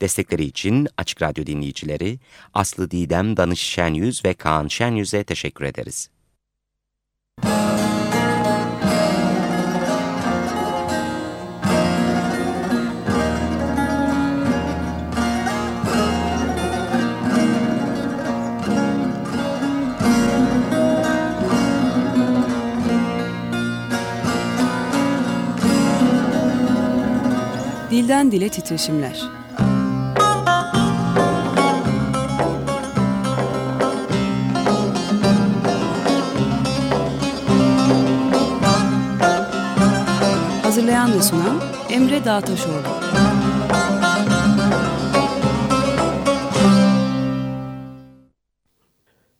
Destekleri için Açık Radyo dinleyicileri Aslı Didem Danış Şenyüz ve Kaan Şenyüz'e teşekkür ederiz. Dilden Dile Titreşimler Hazırlayan ve sunan Emre Dağtaşoğlu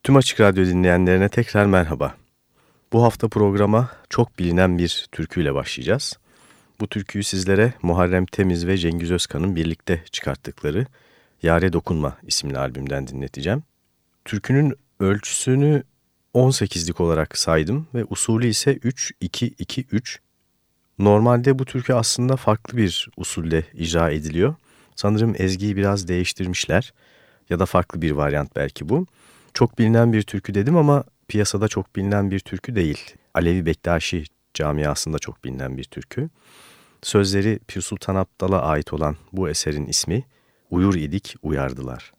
Tüm Açık Radyo dinleyenlerine tekrar merhaba. Bu hafta programa çok bilinen bir türküyle başlayacağız. Bu türküyü sizlere Muharrem Temiz ve Cengiz Özkan'ın birlikte çıkarttıkları Yare Dokunma isimli albümden dinleteceğim. Türkünün ölçüsünü 18'lik olarak saydım ve usulü ise 3-2-2-3. Normalde bu türkü aslında farklı bir usulle icra ediliyor. Sanırım ezgiyi biraz değiştirmişler ya da farklı bir varyant belki bu. Çok bilinen bir türkü dedim ama piyasada çok bilinen bir türkü değil. Alevi Bektaşi camiasında çok bilinen bir türkü. Sözleri Pir Sultan Abdal'a ait olan bu eserin ismi Uyur idik uyardılar.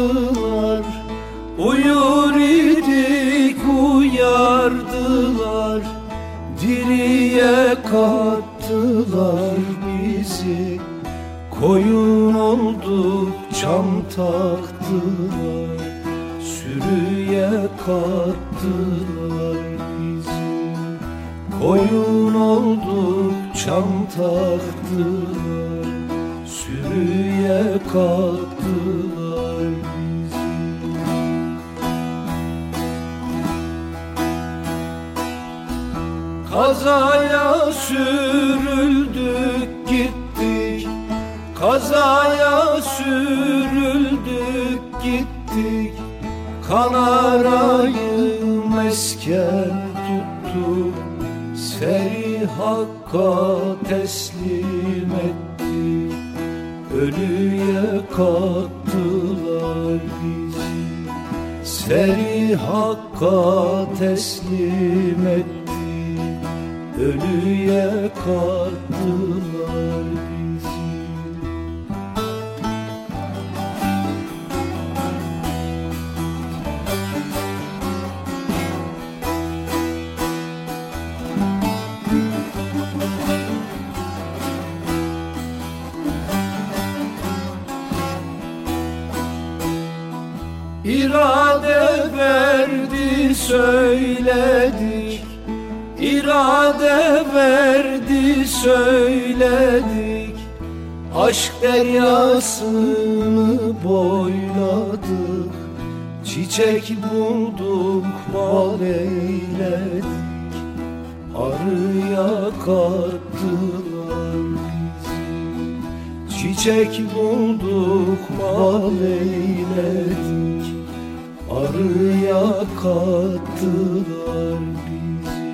Uyardılar İrade verdi söyledik İrade verdi söyledik Aşk deryasını boyladık. Çiçek bulduk bal eyledik. Arıya kattılar Çiçek bulduk bal eyledik Arıya kattılar bizi.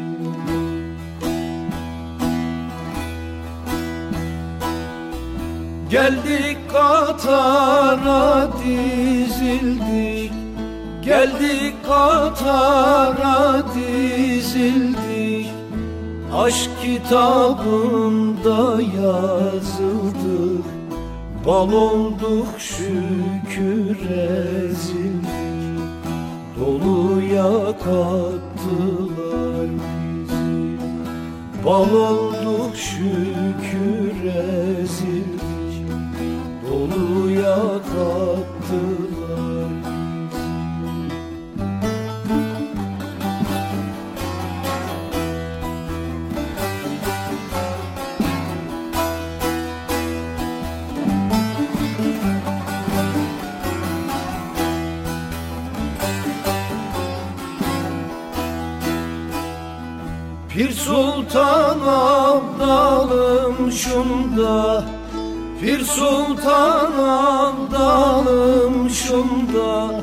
Geldik Katar'a dizildik. Geldik Katar'a dizildik. Aşk kitabında yazıldık Bal olduk şükür ezildik Doluya kattılar bizi. Bal olduk şükür ezildik Doluya kattılar Pir Sultan Abdalım şunda. Pir Sultan Abdalım şunda.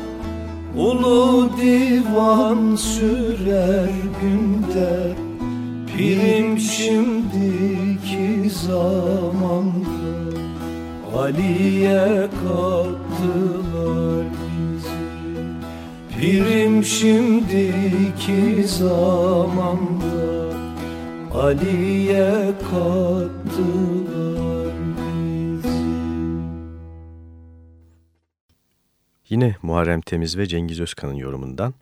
Ulu divan sürer günde. Pirim şimdiki zamanda. Ali'ye kattılar bizi. Pirim şimdiki zamanda Ali'ye kattılar bizi Yine Muharrem Temiz ve Cengiz Özkan'ın yorumundan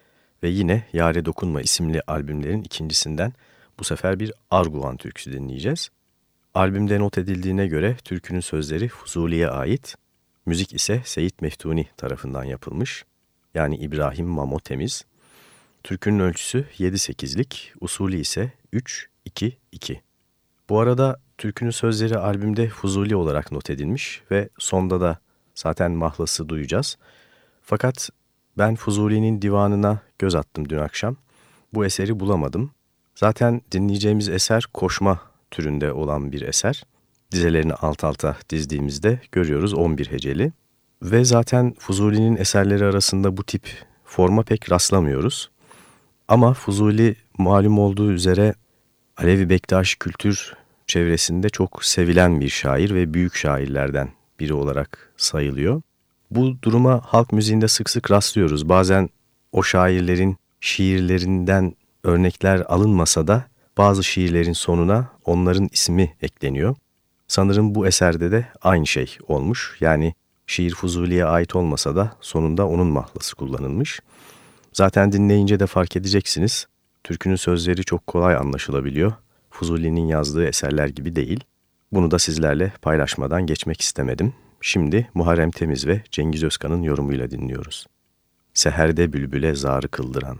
ve yine Yare Dokunma isimli albümlerin ikincisinden bu sefer bir Arguvan türküsü dinleyeceğiz. Albümde not edildiğine göre türkünün sözleri Fuzuli'ye ait, müzik ise Seyit Meftuni tarafından yapılmış, yani İbrahim Mamo Temiz. Türkünün ölçüsü 7-8'lik, usulü ise 3-2-2. Bu arada türkünün sözleri albümde Fuzuli olarak not edilmiş ve sonda da zaten mahlası duyacağız. Fakat ben Fuzuli'nin divanına göz attım dün akşam. Bu eseri bulamadım. Zaten dinleyeceğimiz eser koşma türünde olan bir eser. Dizelerini alt alta dizdiğimizde görüyoruz 11 heceli. Ve zaten Fuzuli'nin eserleri arasında bu tip forma pek rastlamıyoruz. Ama Fuzuli malum olduğu üzere Alevi Bektaşi kültür çevresinde çok sevilen bir şair ve büyük şairlerden biri olarak sayılıyor. Bu duruma halk müziğinde sık sık rastlıyoruz. Bazen o şairlerin şiirlerinden örnekler alınmasa da bazı şiirlerin sonuna onların ismi ekleniyor. Sanırım bu eserde de aynı şey olmuş. Yani şiir Fuzuli'ye ait olmasa da sonunda onun mahlası kullanılmış. Zaten dinleyince de fark edeceksiniz. Türkünün sözleri çok kolay anlaşılabiliyor. Fuzuli'nin yazdığı eserler gibi değil. Bunu da sizlerle paylaşmadan geçmek istemedim. Şimdi Muharrem Temiz ve Cengiz Özkan'ın yorumuyla dinliyoruz. Seherde bülbüle zarı kıldıran.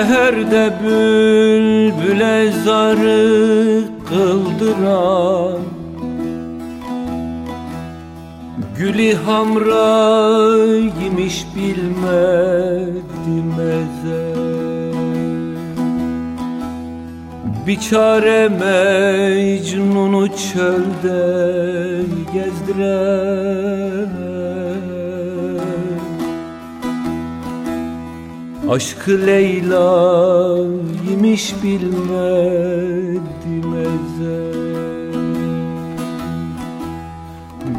Seherde bülbüle zarı kıldıran Gülü hamra yemiş bilmedim ezel Biçare Mecnun'u çölde gezdiren Aşkı Leyla yemiş bilmedim ezel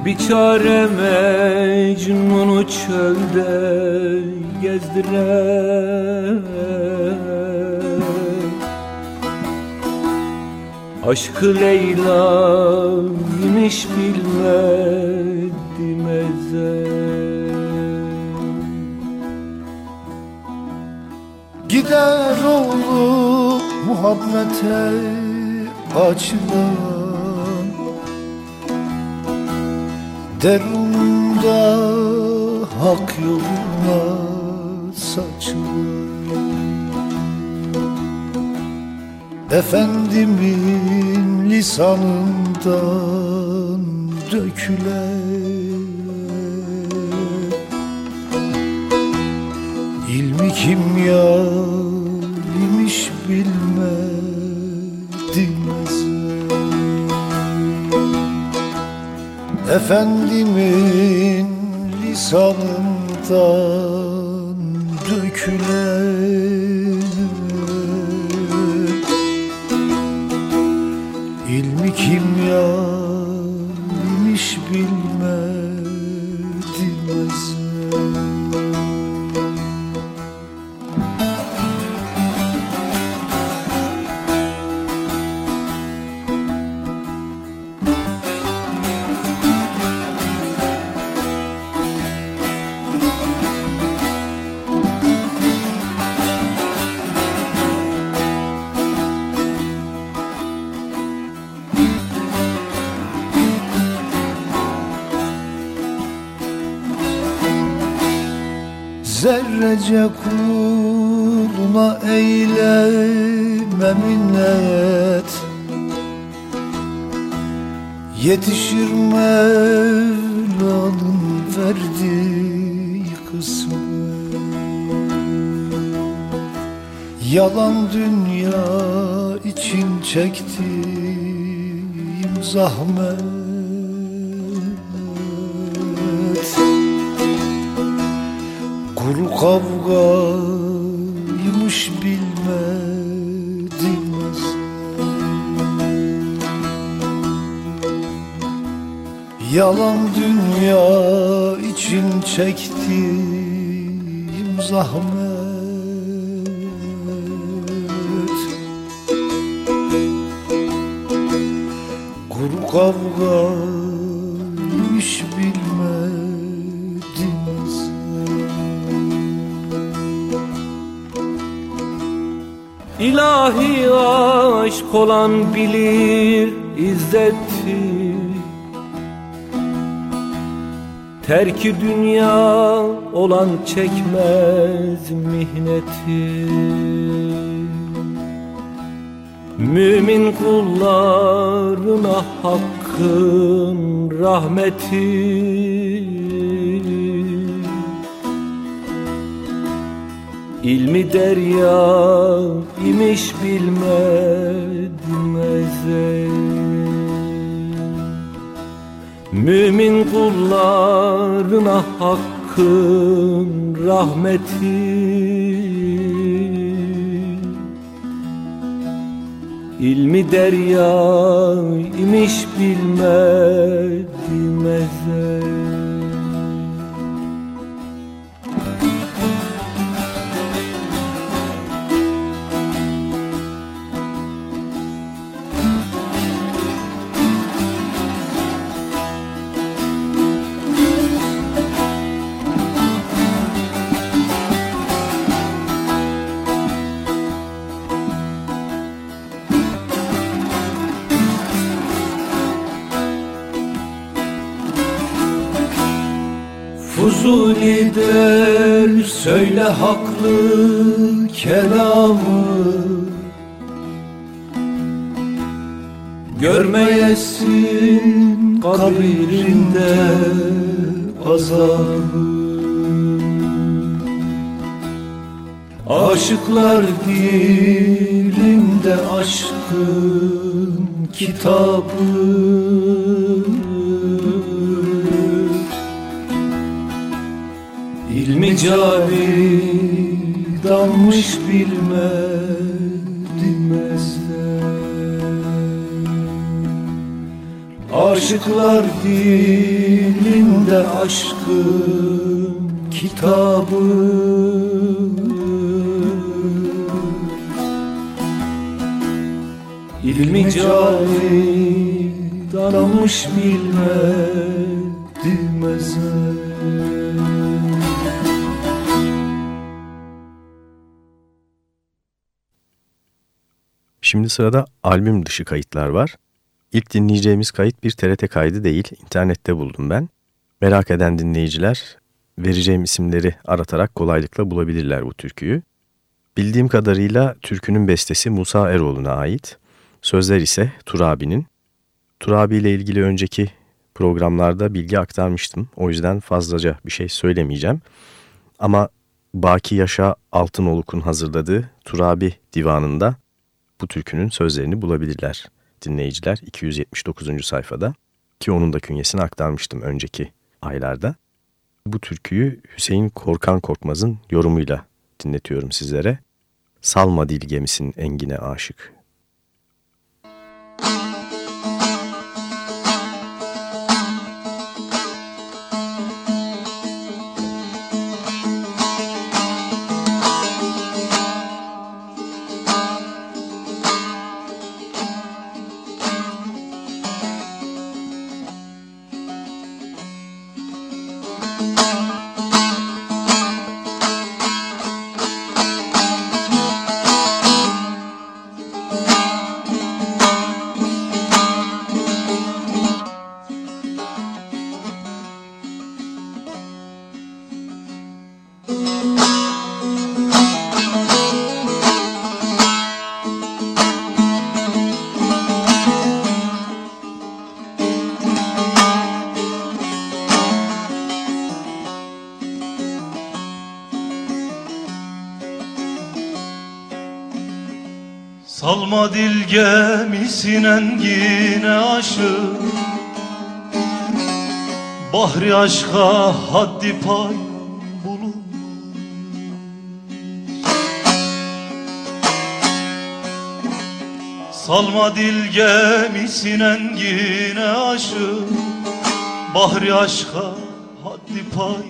Biçare Mecnun'u çölde gezdiren Aşkı Leyla yemiş bilmedim ezel Gider oğlu muhabbete açılan. Derunda hak yoluna saçılan. Efendimin lisanından dökülen İlmi kimya imiş bilmedim Efendimin lisanından dökülen Zerrece kuluna eyleme minnet. Yetişir Mevla'nın verdiği kısmet Yalan dünya için çektiğim zahmet Kuru kavgaymış bilmedim Yalan dünya için çektiğim zahmet. Kuru kavgaymış aşk olan bilir izzetti. Terki dünya olan çekmez mihneti. Mümin kullarına hakkın rahmeti İlmi derya imiş bilmedim Mümin kullarına hakkın rahmeti. İlmi derya imiş bilmedim ezel Fuzuli der söyle haklı kelamı. Görmeyesin kabirinde azabı. Aşıklar dilinde aşkın kitabı İlmi cari dalmış bilmedim ezber Aşıklar dilinde aşkın kitabı. İlmi cari dalmış bilmedim ezber Şimdi sırada albüm dışı kayıtlar var. İlk dinleyeceğimiz kayıt bir TRT kaydı değil, internette buldum ben. Merak eden dinleyiciler vereceğim isimleri aratarak kolaylıkla bulabilirler bu türküyü. Bildiğim kadarıyla türkünün bestesi Musa Eroğlu'na ait. Sözler ise Turabi'nin. Turabi ile ilgili önceki programlarda bilgi aktarmıştım. O yüzden fazlaca bir şey söylemeyeceğim. Ama Baki Yaşa Altınoluk'un hazırladığı Turabi divanında bu türkünün sözlerini bulabilirler dinleyiciler 279. sayfada ki onun da künyesini aktarmıştım önceki aylarda. Bu türküyü Hüseyin Korkan Korkmaz'ın yorumuyla dinletiyorum sizlere. Salma dil gemisin engine aşık. Bahri aşka haddi pay bulun Salma dil gemisinen yine aşık. Bahri aşka haddi pay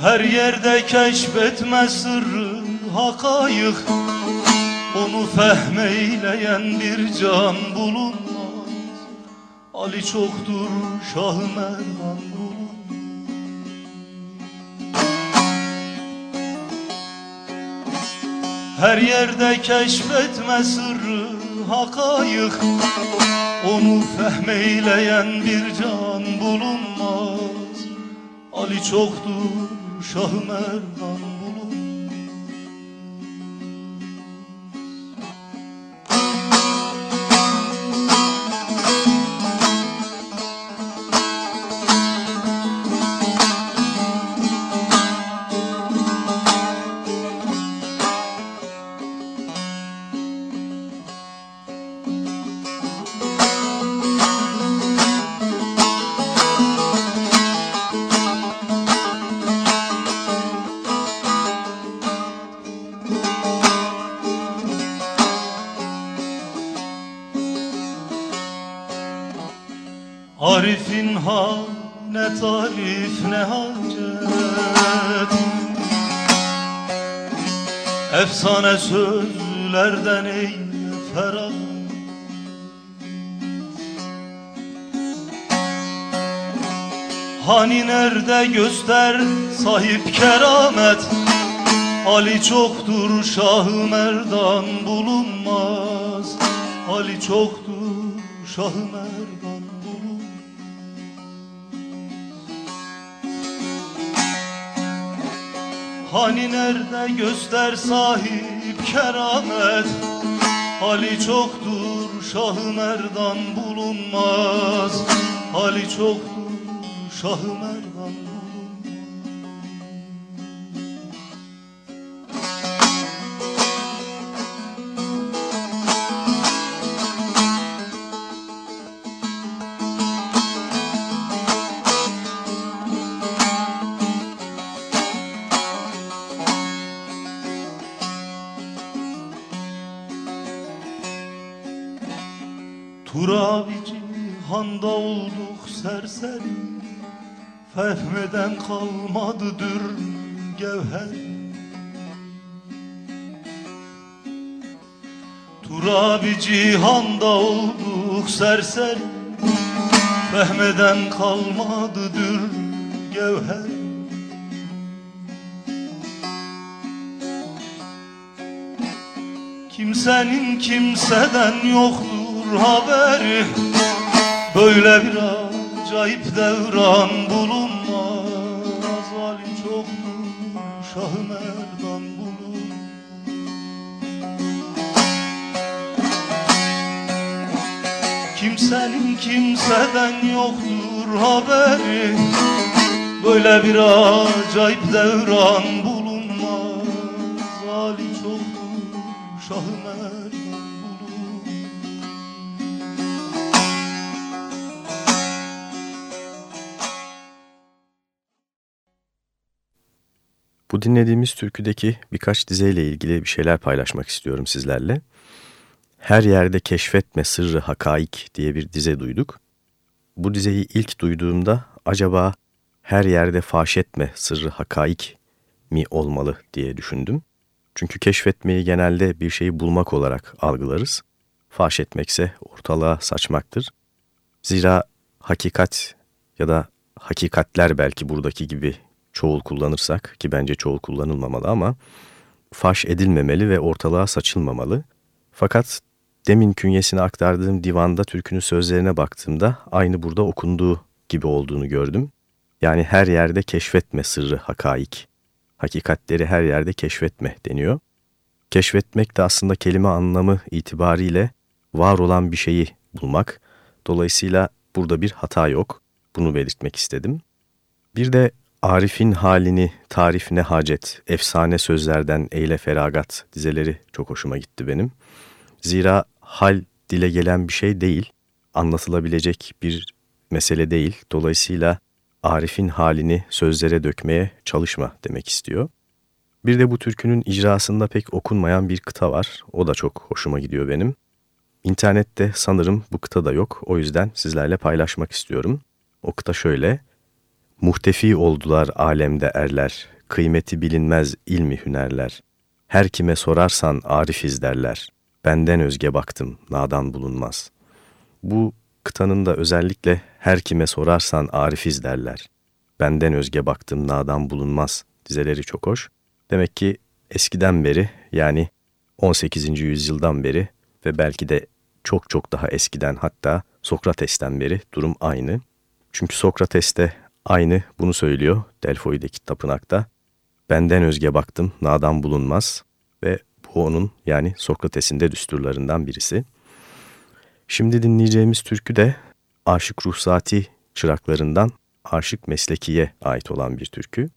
Her yerde keşfetme sırrı hakayık fehmeyleyen bir can bulunmaz. Ali çoktur Şah bulunmaz Her yerde keşfetme sırrı hakayık. Onu fehmeyleyen bir can bulunmaz. Ali çoktur Şah Merdan göster sahip keramet. Ali çoktur Şah Merdan bulunmaz. Ali çoktur Şah Merdan bulunmaz. Hani nerede göster sahip keramet? Ali çoktur Şah Merdan bulunmaz. Ali çoktur Şah Merdan kalmadı dür gevher Turabi cihanda olduk serseri. Fehmeden kalmadı dür gevher Kimsenin kimseden yoktur haberi. Böyle bir acayip devran bulunmaz kimseden yoktur haberi. Böyle bir acayip devran bulunmaz. Ali çoktur Şah Merdan bulun Bu dinlediğimiz türküdeki birkaç dizeyle ilgili bir şeyler paylaşmak istiyorum sizlerle. Her yerde keşfetme sırrı hakaik diye bir dize duyduk. Bu dizeyi ilk duyduğumda acaba her yerde faş etme sırrı hakaik mi olmalı diye düşündüm. Çünkü keşfetmeyi genelde bir şeyi bulmak olarak algılarız. Faş etmekse ortalığa saçmaktır. Zira hakikat ya da hakikatler belki buradaki gibi çoğul kullanırsak ki bence çoğul kullanılmamalı ama faş edilmemeli ve ortalığa saçılmamalı. Fakat demin künyesine aktardığım divanda türkünün sözlerine baktığımda aynı burada okunduğu gibi olduğunu gördüm. Yani her yerde keşfetme sırrı hakaik. Hakikatleri her yerde keşfetme deniyor. Keşfetmek de aslında kelime anlamı itibariyle var olan bir şeyi bulmak. Dolayısıyla burada bir hata yok. Bunu belirtmek istedim. Bir de Arif'in halini tarif ne hacet, efsane sözlerden eyle feragat dizeleri çok hoşuma gitti benim. Zira hal dile gelen bir şey değil, anlatılabilecek bir mesele değil. Dolayısıyla Arif'in halini sözlere dökmeye çalışma demek istiyor. Bir de bu türkünün icrasında pek okunmayan bir kıta var. O da çok hoşuma gidiyor benim. İnternette sanırım bu kıta da yok. O yüzden sizlerle paylaşmak istiyorum. O kıta şöyle. Muhtefi oldular alemde erler, kıymeti bilinmez ilmi hünerler. Her kime sorarsan arifiz derler. Benden özge baktım, nadan bulunmaz. Bu kıtanın da özellikle her kime sorarsan arifiz derler. Benden özge baktım, nadan bulunmaz dizeleri çok hoş. Demek ki eskiden beri yani 18. yüzyıldan beri ve belki de çok çok daha eskiden hatta Sokrates'ten beri durum aynı. Çünkü Sokrates de aynı bunu söylüyor Delfoi'deki tapınakta. Benden özge baktım, nadan bulunmaz bu onun yani Sokrates'in de düsturlarından birisi. Şimdi dinleyeceğimiz türkü de Aşık Ruhsati çıraklarından Aşık Mesleki'ye ait olan bir türkü.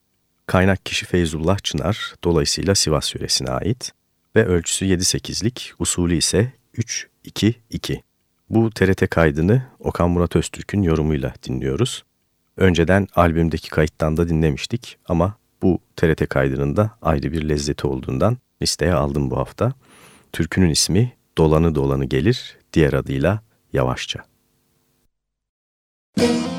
Kaynak kişi Feyzullah Çınar, dolayısıyla Sivas yöresine ait ve ölçüsü 7-8'lik, usulü ise 3-2-2. Bu TRT kaydını Okan Murat Öztürk'ün yorumuyla dinliyoruz. Önceden albümdeki kayıttan da dinlemiştik ama bu TRT kaydının da ayrı bir lezzeti olduğundan listeye aldım bu hafta. Türkünün ismi Dolanı Dolanı Gelir, diğer adıyla Yavaşça. Müzik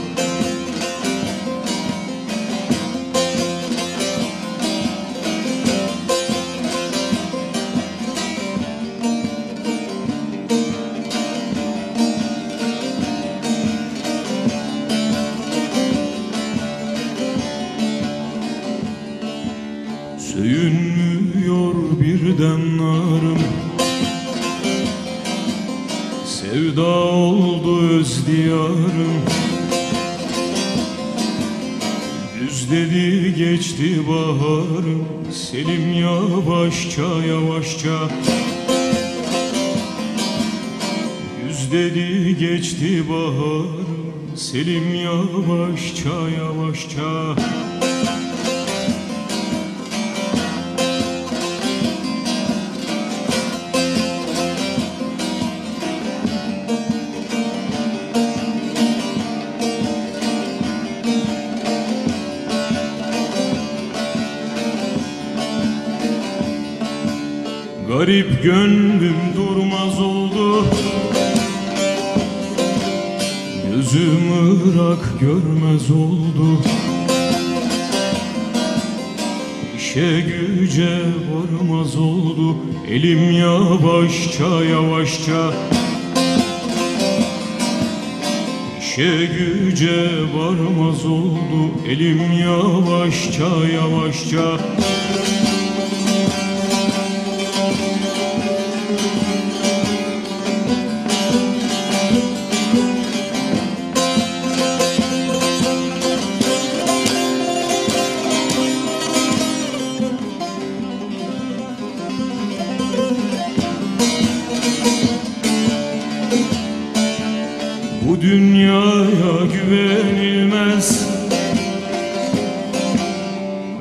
Selim yavaşça yavaşça. Garip gönlüm durmaz oldu ırak görmez oldu. İşe güce varmaz oldu. Elim yavaşça yavaşça. İşe güce varmaz oldu. Elim yavaşça yavaşça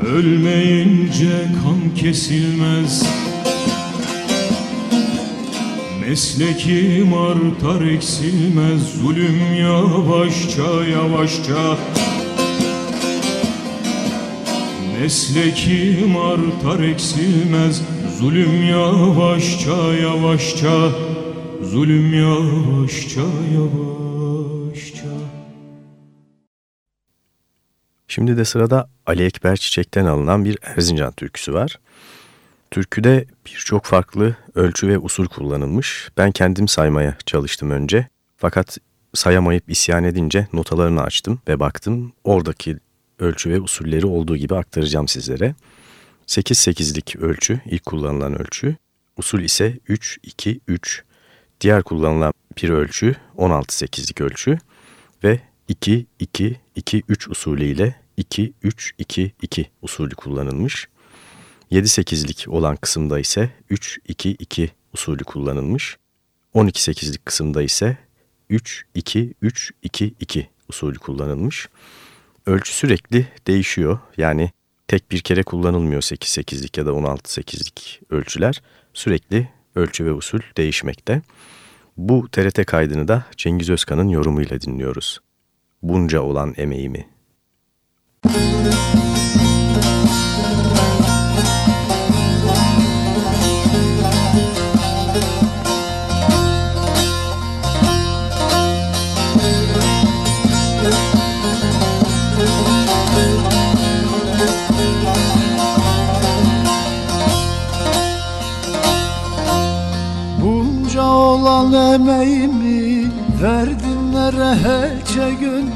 Ölmeyince kan kesilmez. Meslekim artar eksilmez. Zulüm yavaşça yavaşça. Meslekim artar eksilmez. Zulüm yavaşça yavaşça. Zulüm yavaşça yavaşça Şimdi de sırada Ali Ekber Çiçek'ten alınan bir Erzincan türküsü var. Türküde birçok farklı ölçü ve usul kullanılmış. Ben kendim saymaya çalıştım önce. Fakat sayamayıp isyan edince notalarını açtım ve baktım. Oradaki ölçü ve usulleri olduğu gibi aktaracağım sizlere. 8-8'lik ölçü ilk kullanılan ölçü. Usul ise 3-2-3. Diğer kullanılan bir ölçü 16-8'lik ölçü ve 2-2-2-3 usulü ile 2-3-2-2 usulü kullanılmış. 7-8'lik olan kısımda ise 3-2-2 usulü kullanılmış. 12-8'lik kısımda ise 3-2-3-2-2 usulü kullanılmış. Ölçü sürekli değişiyor. Yani tek bir kere kullanılmıyor 8-8'lik ya da 16-8'lik ölçüler. Sürekli ölçü ve usul değişmekte. Bu TRT kaydını da Cengiz Özkan'ın yorumuyla dinliyoruz. Bunca olan emeğimi. Müzik olan emeğimi Verdim nerece gönlüm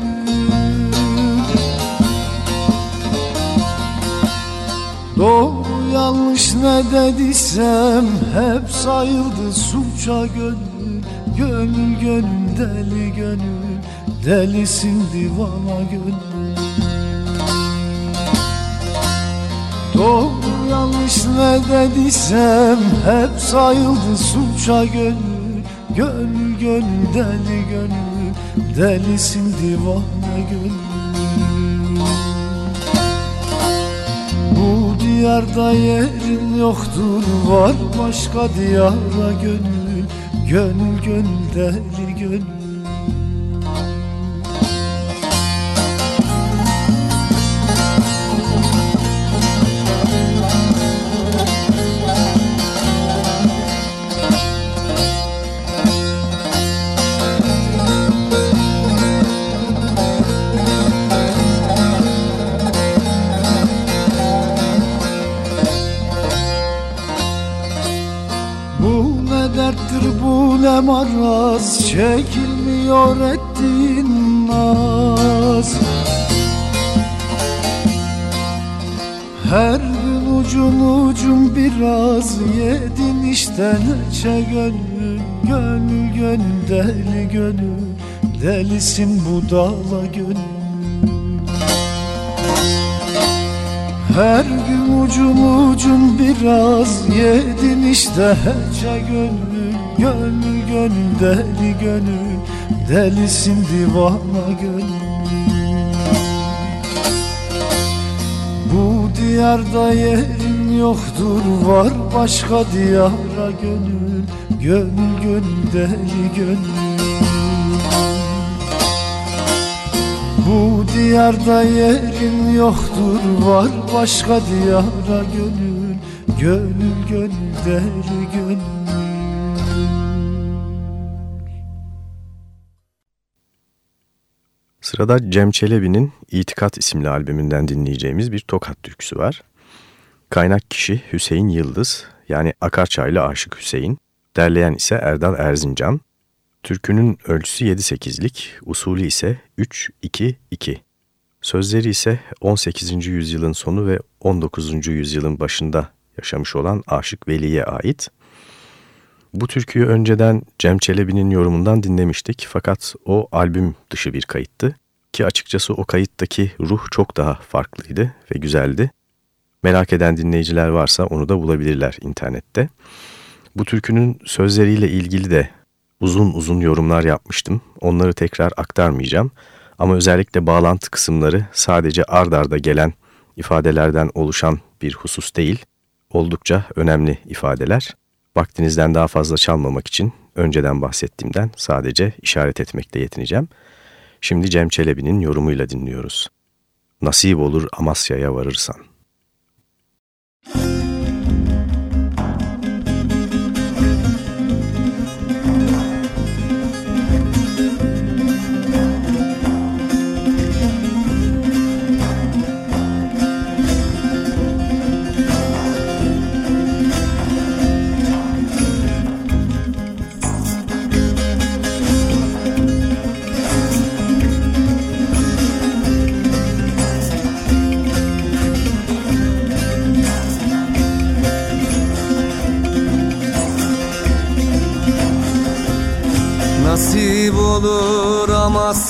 Doğru yanlış ne dediysem Hep sayıldı suça gönül. Gönül gönül deli gönül Delisin divana gönül. Doğru yanlış ne dediysem Hep sayıldı suça gönül. Gönül gönül deli gönül Delisin divane gönül Bu diyarda yerin yoktur Var başka diyara gönül. Gönül gönül deli gönül ettiğin naz. Her gün ucun ucun biraz yedin işte neçe gönül Gönül gönül deli gönül Delisin bu dağla gönül. Her gün ucun ucun biraz yedin işte heçe gönül Gönül gönül deli gönül Delisin divana gönül Bu diyarda yerin yoktur Var başka diyara gönül. Gönül gönül deli gönül. Bu diyarda yerin yoktur Var başka diyara gönül. Gönül gönül deli gönül Sırada Cem Çelebi'nin İtikat isimli albümünden dinleyeceğimiz bir tokat türküsü var. Kaynak kişi Hüseyin Yıldız yani Akarçaylı Aşık Hüseyin, derleyen ise Erdal Erzincan. Türkünün ölçüsü 7-8'lik, usulü ise 3-2-2. Sözleri ise 18. yüzyılın sonu ve 19. yüzyılın başında yaşamış olan Aşık Veli'ye ait. Bu türküyü önceden Cem Çelebi'nin yorumundan dinlemiştik fakat o albüm dışı bir kayıttı. Ki açıkçası o kayıttaki ruh çok daha farklıydı ve güzeldi. Merak eden dinleyiciler varsa onu da bulabilirler internette. Bu türkünün sözleriyle ilgili de uzun uzun yorumlar yapmıştım. Onları tekrar aktarmayacağım. Ama özellikle bağlantı kısımları sadece ard arda gelen ifadelerden oluşan bir husus değil. Oldukça önemli ifadeler. Vaktinizden daha fazla çalmamak için önceden bahsettiğimden sadece işaret etmekle yetineceğim. Şimdi Cem Çelebi'nin yorumuyla dinliyoruz. Nasip olur Amasya'ya varırsan.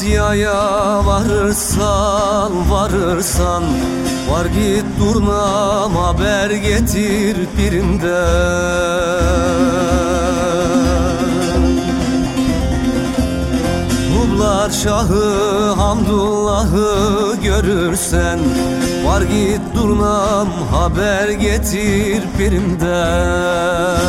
Amasya'ya varırsan varırsan Var git durnam haber getir birinden. Hublar Şahı Hamdullah'ı görürsen Var git durnam haber getir birinden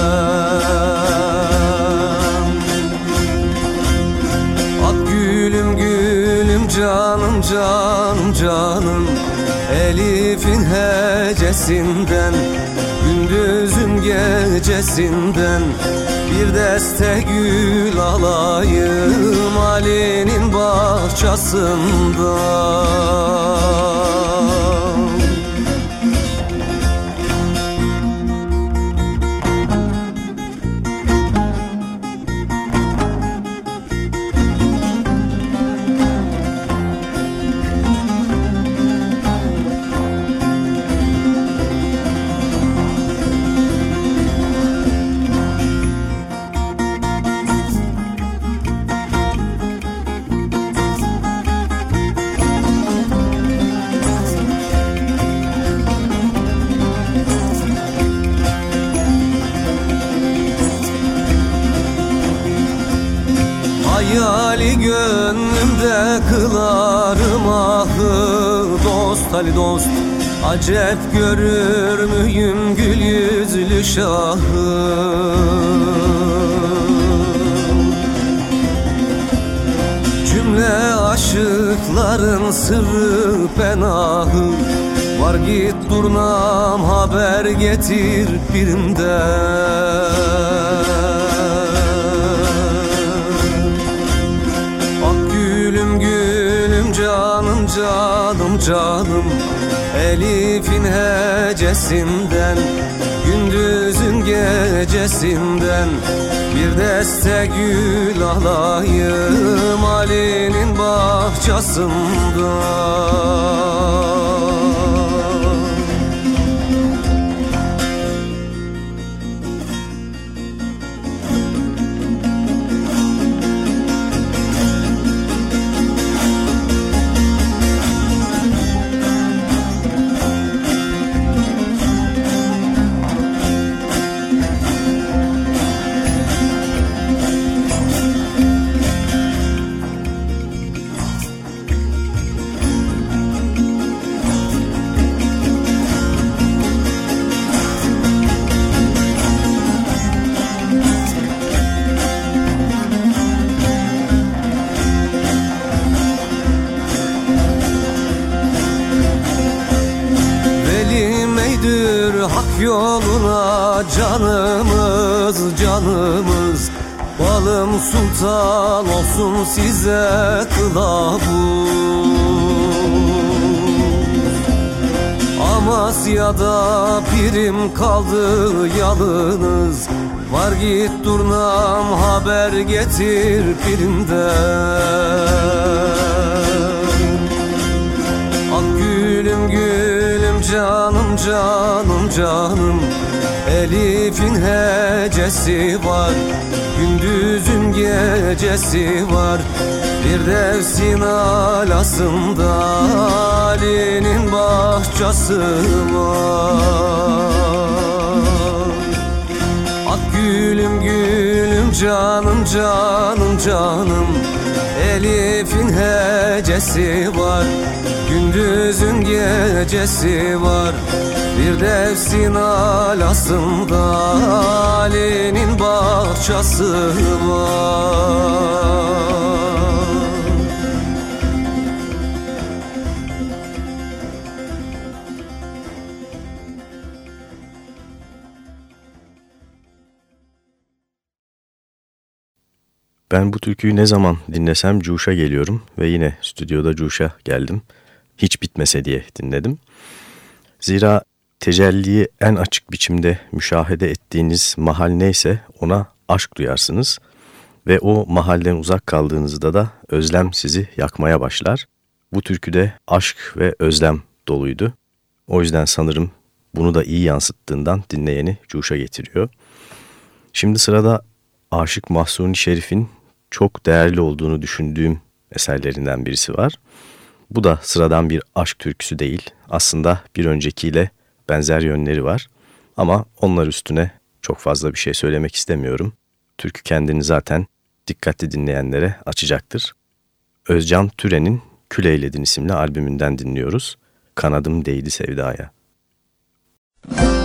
canım canım canım Elif'in hecesinden Gündüzün gecesinden Bir deste gül alayım Ali'nin bahçesinden gönlümde kılarım ahı Dost? Ali dost Acep görür müyüm gül yüzlü şahı? Cümle aşıkların sırrı penahı. Var git durnam haber getir birinden canım canım. Elif'in hecesinden Gündüzün gecesinden. Bir deste gül alayım Ali'nin bahçesinden canımız Balım sultan olsun size kılavuz. Amasya'da pirim kaldı yalınız. Var git durnam haber getir birinden Ak gülüm gülüm canım canım canım Elif'in hecesi var Gündüzün gecesi var. Bir devsin alasında Ali'nin bahçesi var. Ak gülüm gülüm canım canım canım. Elif'in hecesi var Gündüzün gecesi var Bir devsin alasında Ali'nin bahçesi var Ben bu türküyü ne zaman dinlesem Cuş'a geliyorum ve yine stüdyoda Cuş'a geldim. Hiç bitmese diye dinledim. Zira tecelliyi en açık biçimde müşahede ettiğiniz mahal neyse ona aşk duyarsınız ve o mahalden uzak kaldığınızda da özlem sizi yakmaya başlar. Bu türküde aşk ve özlem doluydu. O yüzden sanırım bunu da iyi yansıttığından dinleyeni cuşa getiriyor. Şimdi sırada Aşık Mahsuni Şerif'in çok değerli olduğunu düşündüğüm eserlerinden birisi var. Bu da sıradan bir aşk türküsü değil. Aslında bir öncekiyle benzer yönleri var. Ama onlar üstüne çok fazla bir şey söylemek istemiyorum. Türkü kendini zaten dikkatli dinleyenlere açacaktır. Özcan Türen'in Küleyledin isimli albümünden dinliyoruz. Kanadım değdi sevdaya. Müzik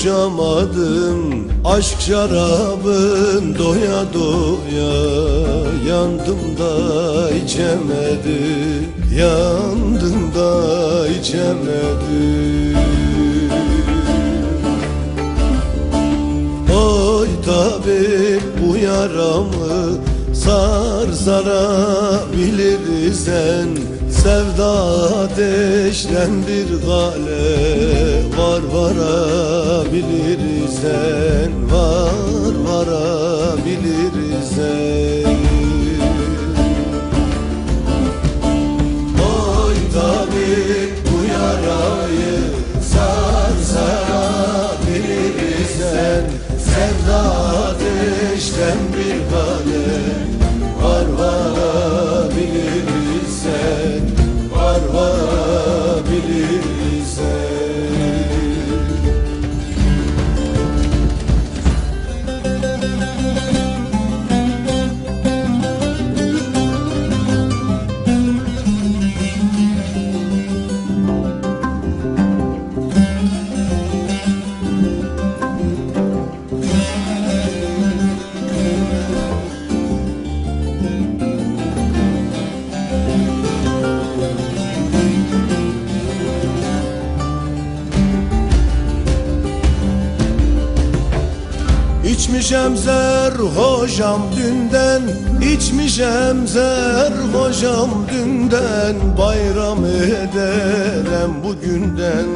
uçamadım Aşk şarabın doya doya. Yandım da içemedim Yandım da içemedim Oy tabip bu yaramı Sar sarabilir sen Sevda ateşten bir gale Var varabilir sen Var varabilir İçmişem zer hocam dünden İçmişem zer hocam dünden. Bayram ederem bugünden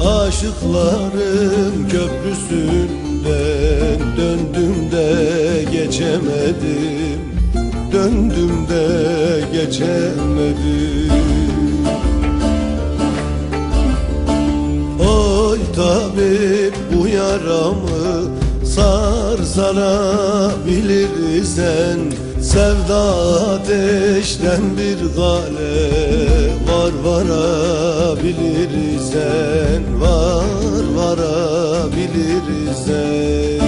Aşıkların köprüsünden. Döndüm de geçemedim Döndüm de geçemedim. Oy tabip bu yaramı Sar sarabilirsen Sevda ateşten bir gale Var varabilirsen Var varabilirsen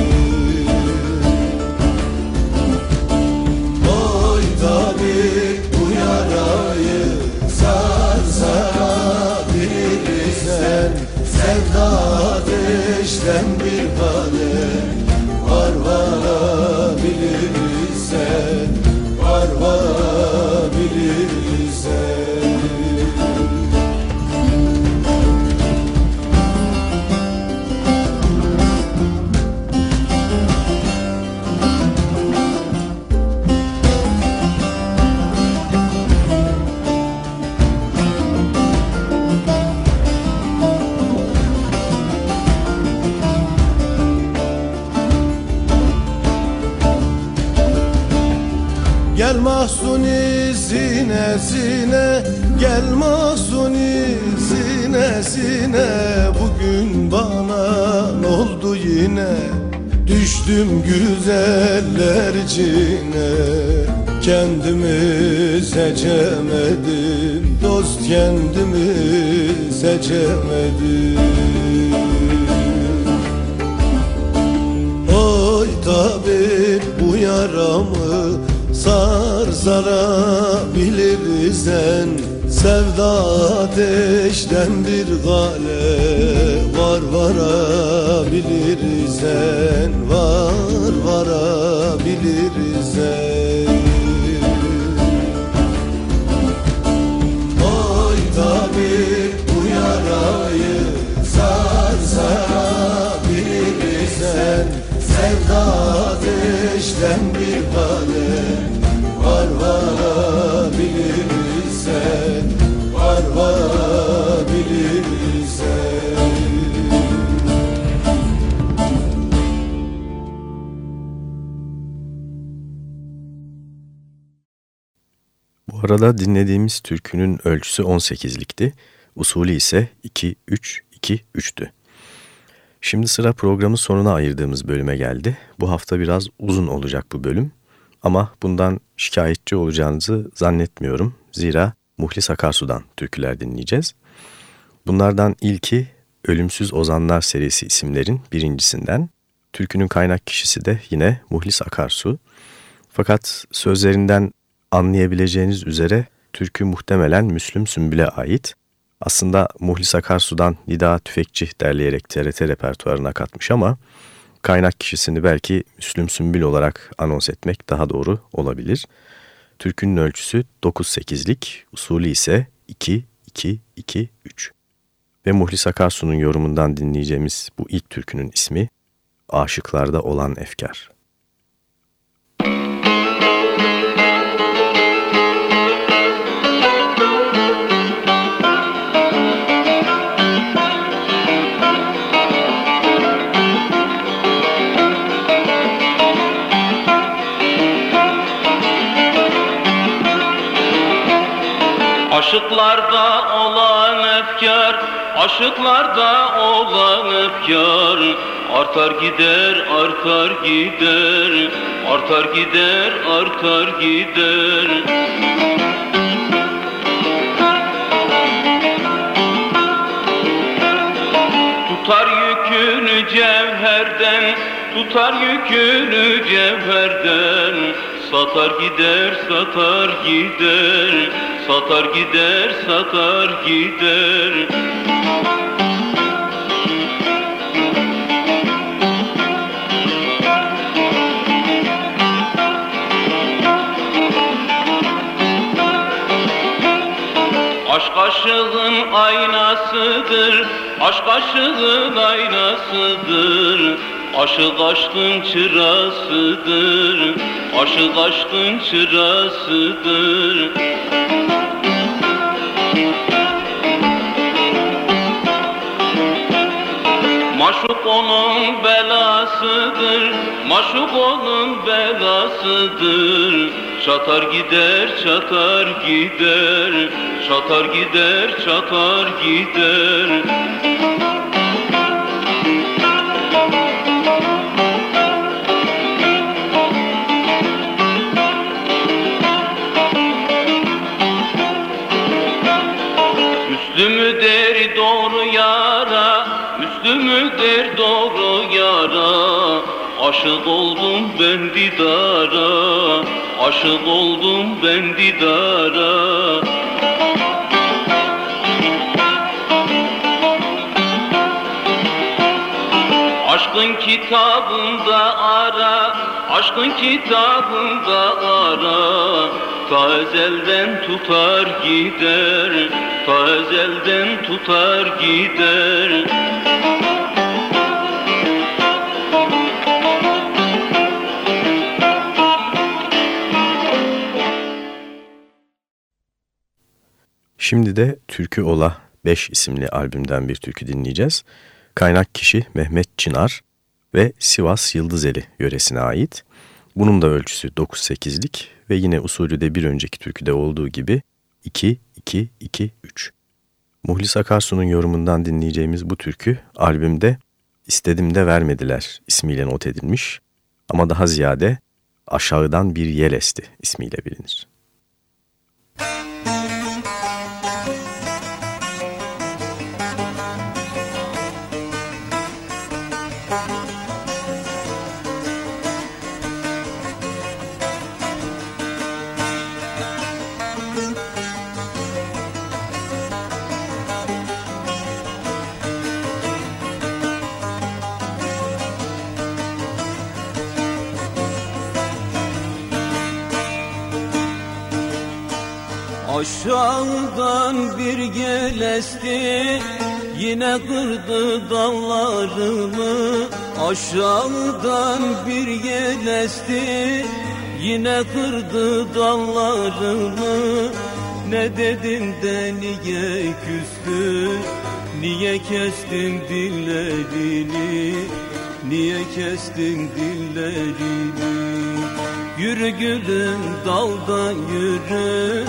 arada dinlediğimiz türkünün ölçüsü 18'likti. Usulü ise 2-3-2-3'tü. Şimdi sıra programın sonuna ayırdığımız bölüme geldi. Bu hafta biraz uzun olacak bu bölüm. Ama bundan şikayetçi olacağınızı zannetmiyorum. Zira Muhlis Akarsu'dan türküler dinleyeceğiz. Bunlardan ilki Ölümsüz Ozanlar serisi isimlerin birincisinden. Türkünün kaynak kişisi de yine Muhlis Akarsu. Fakat sözlerinden anlayabileceğiniz üzere türkü muhtemelen Müslüm Sümbül'e ait. Aslında Muhlis Akarsu'dan Nida Tüfekçi derleyerek TRT repertuarına katmış ama kaynak kişisini belki Müslüm Sümbül olarak anons etmek daha doğru olabilir. Türkünün ölçüsü 9-8'lik, usulü ise 2-2-2-3. Ve Muhlis Akarsu'nun yorumundan dinleyeceğimiz bu ilk türkünün ismi Aşıklarda Olan Efkar. Aşıklarda olan efkar, aşıklarda olan efkar Artar gider, artar gider, artar gider, artar gider. Tutar yükünü cevherden, tutar yükünü cevherden. Satar gider, satar gider, satar gider, satar gider. Aşk aşığın aynasıdır, aşk aşığın aynasıdır. Aşık aşkın çırasıdır, aşık aşkın çırasıdır Maşuk onun belasıdır, maşuk onun belasıdır. Çatar gider, çatar gider, çatar gider, çatar gider Aşık oldum ben didara, aşık oldum ben didara. Aşkın kitabında ara, aşkın kitabında ara. Ta ezelden tutar gider, ta ezelden tutar gider Şimdi de Türkü Ola 5 isimli albümden bir türkü dinleyeceğiz. Kaynak kişi Mehmet Çınar ve Sivas Yıldızeli yöresine ait. Bunun da ölçüsü 9-8'lik ve yine usulü de bir önceki türküde olduğu gibi 2-2-2-3. Muhlis Akarsu'nun yorumundan dinleyeceğimiz bu türkü albümde İstedim de Vermediler ismiyle not edilmiş ama daha ziyade Aşağıdan Bir Yel Esti ismiyle bilinir. Aşağıdan bir gel esti Yine kırdı dallarımı. Aşağıdan bir gel esti Yine kırdı dallarımı. Ne dedim de niye küstün? Niye kestin dillerini? Niye kestin dillerini Yürü gülüm dalda yürü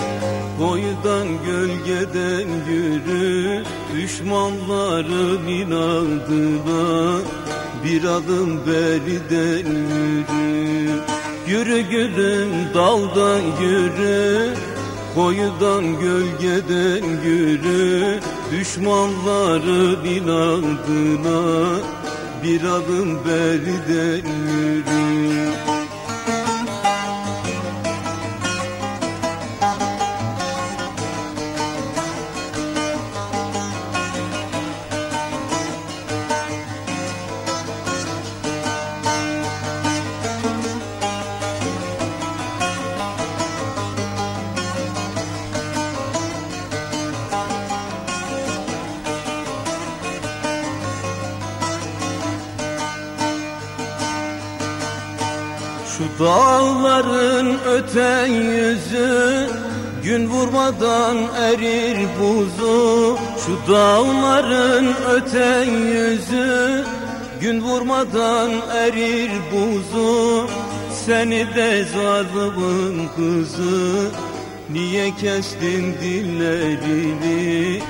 Boydan gölgeden yürü. Düşmanların inadına Bir adım beriden yürü. Yürü gülüm dalda yürü Koyudan gölgeden yürü. Düşmanların inadına Bir adım beriden yürü öten yüzü Gün vurmadan erir buzu. Şu dağların öten yüzü Gün vurmadan erir buzu. Seni de zalımın kızı Niye kestin dillerini?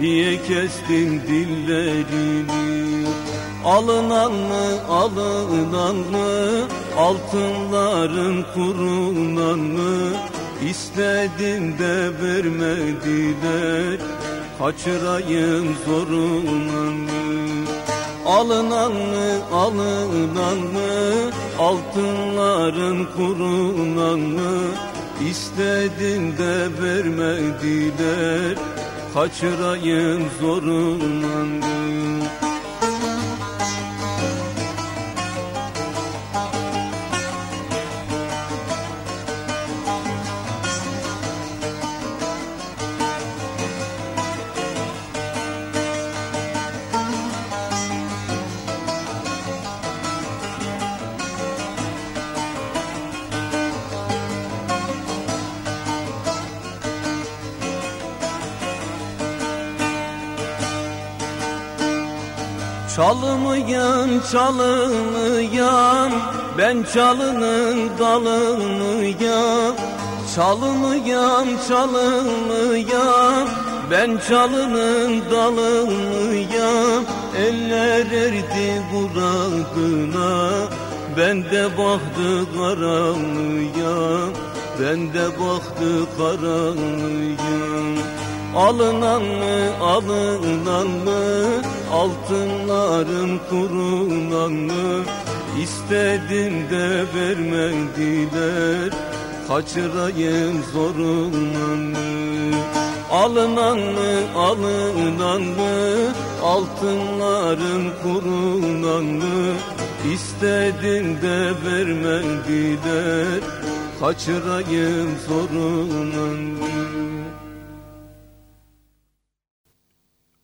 Niye kestin dillerini? Alınan mı alınan mı Altınların kurunan mı İstedim de vermediler. Kaçırayım zorundan mı Alınan mı alınan mı Altınların kurunan mı İstedim de vermediler. Kaçırayım zorundan mı Çalımıyan çalımıyan Ben çalının dalımıyan Çalımıyan çalımıyan Ben çalının dalımıyan Eller erdi burakına Ben de baktı karanlığa Ben de baktı karanlığa Alınan mı alınan mı Altınların kurunan mı İstedim de vermediler. Kaçırayım zorundan mı Alınan mı alınan mı? Altınların kurunan mı İstedim de vermediler. Kaçırayım zorundan mı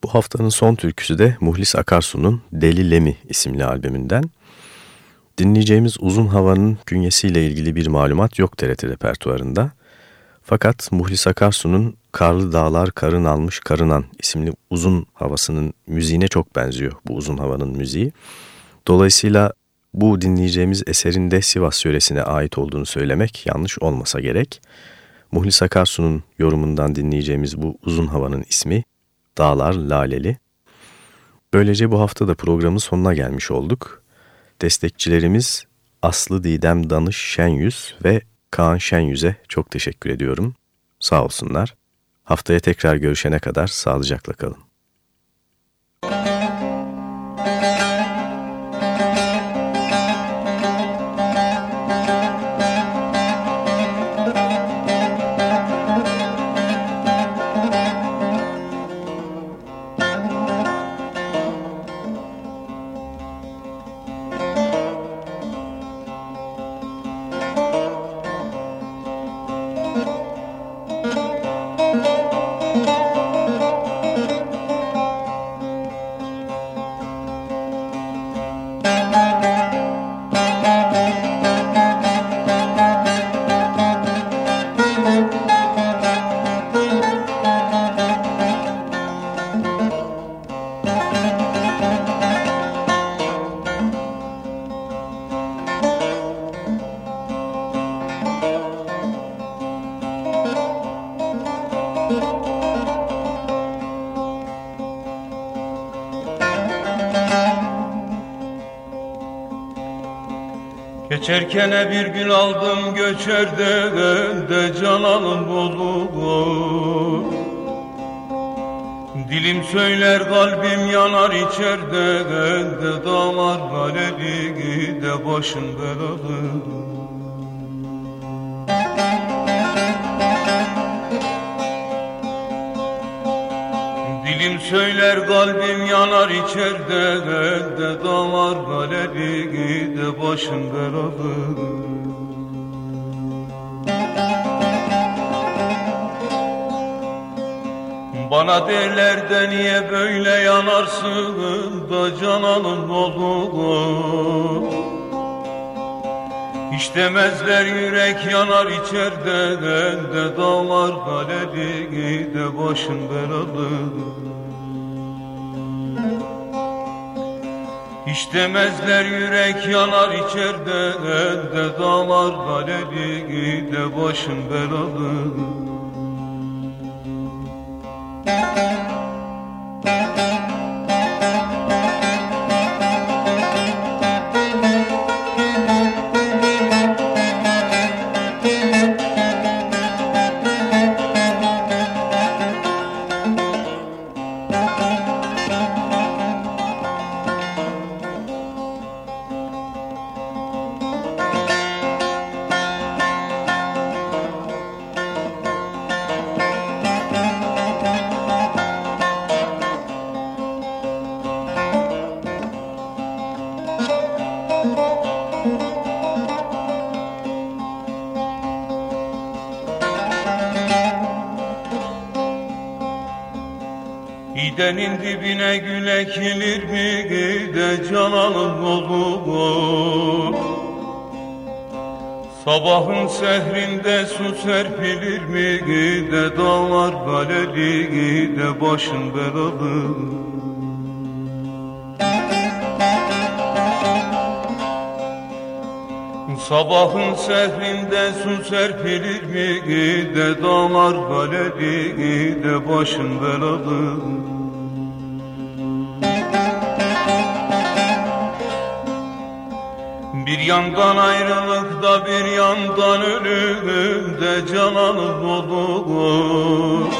Bu haftanın son türküsü de Muhlis Akarsu'nun Deli Lemi isimli albümünden. Dinleyeceğimiz uzun havanın künyesiyle ilgili bir malumat yok TRT repertuarında. Fakat Muhlis Akarsu'nun Karlı Dağlar Karın Almış Karınan isimli uzun havasının müziğine çok benziyor bu uzun havanın müziği. Dolayısıyla Bu dinleyeceğimiz eserin de Sivas yöresine ait olduğunu söylemek yanlış olmasa gerek. Muhlis Akarsu'nun yorumundan dinleyeceğimiz bu uzun havanın ismi Dağlar Laleli. Böylece bu hafta da programın sonuna gelmiş olduk. Destekçilerimiz Aslı Didem Danış Şenyüz ve Kaan Şenyüz'e çok teşekkür ediyorum. Sağ olsunlar. Haftaya tekrar görüşene kadar sağlıcakla kalın. Aldım göçerde de cananım olur Dilim söyler kalbim yanar içeride de dağlar galebi de başın belalı de niye böyle yanarsın da cananın olur Hiç demezler yürek yanar içeride de dağlar galebi de başın belalı. Hiç demezler yürek yanar içeride de dağlar galebi de başın belalı Música Sabahın sehrinde su serpilir mi? De dağlar galeli de başın belalı. Sabahın sehrinde su serpilir mi? De dağlar galeli de başın belalı Bir yandan ayrılıkta bir yandan ölümde cananım olur.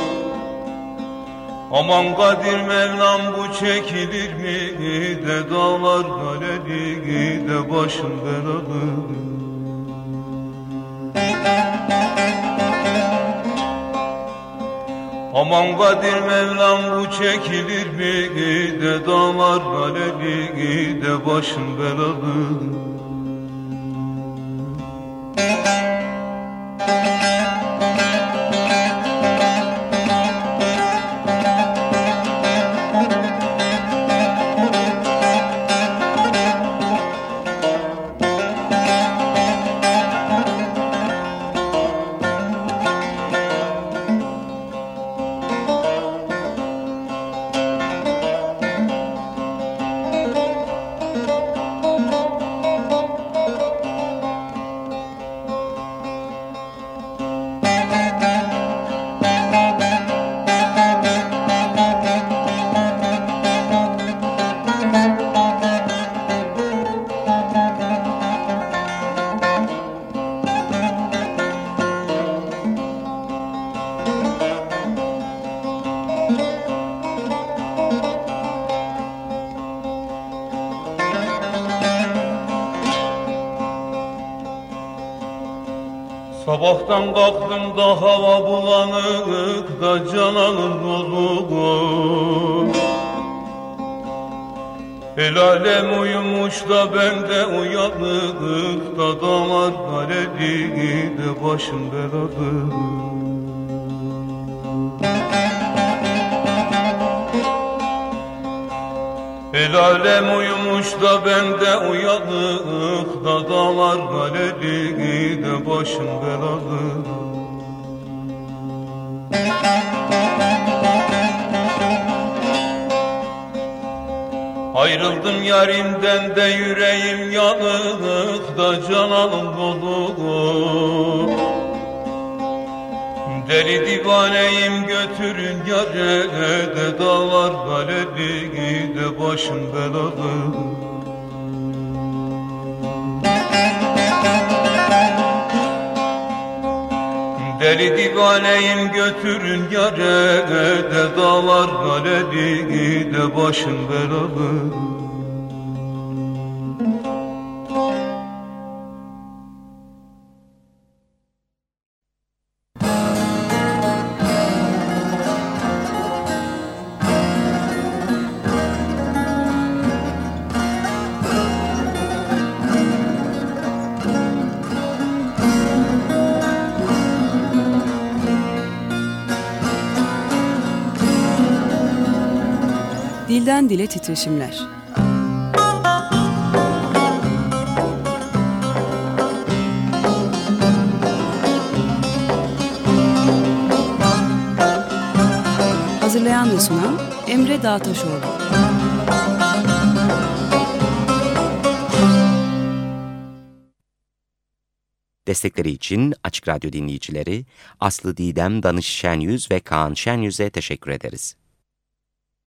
Aman Kadir Mevlam bu çekilir mi de dağlar galeli de başın belalı. Aman Kadir Mevlam bu çekilir mi de dağlar galeli de başın belalı Sabahtan kalktım da hava bulanık da cananım dolu El alem uyumuş da ben de uyanık da damar galedi de başım beladı El alem uyumuş da ben de uyanık da damar galedi de başım beladı Ayrıldım yarimden de yüreğim yanık da cananım dolu Deli divaneyim götürün yare de dağlar galebi de başım belalı. Deli divaneyim götürün yare de dağlar galebi de başım belalı dile titreşimler. Hazırlayan ve sunan Emre Dağtaşoğlu. Destekleri için Açık Radyo dinleyicileri Aslı Didem Danış Şenyüz ve Kaan Şenyüz'e teşekkür ederiz.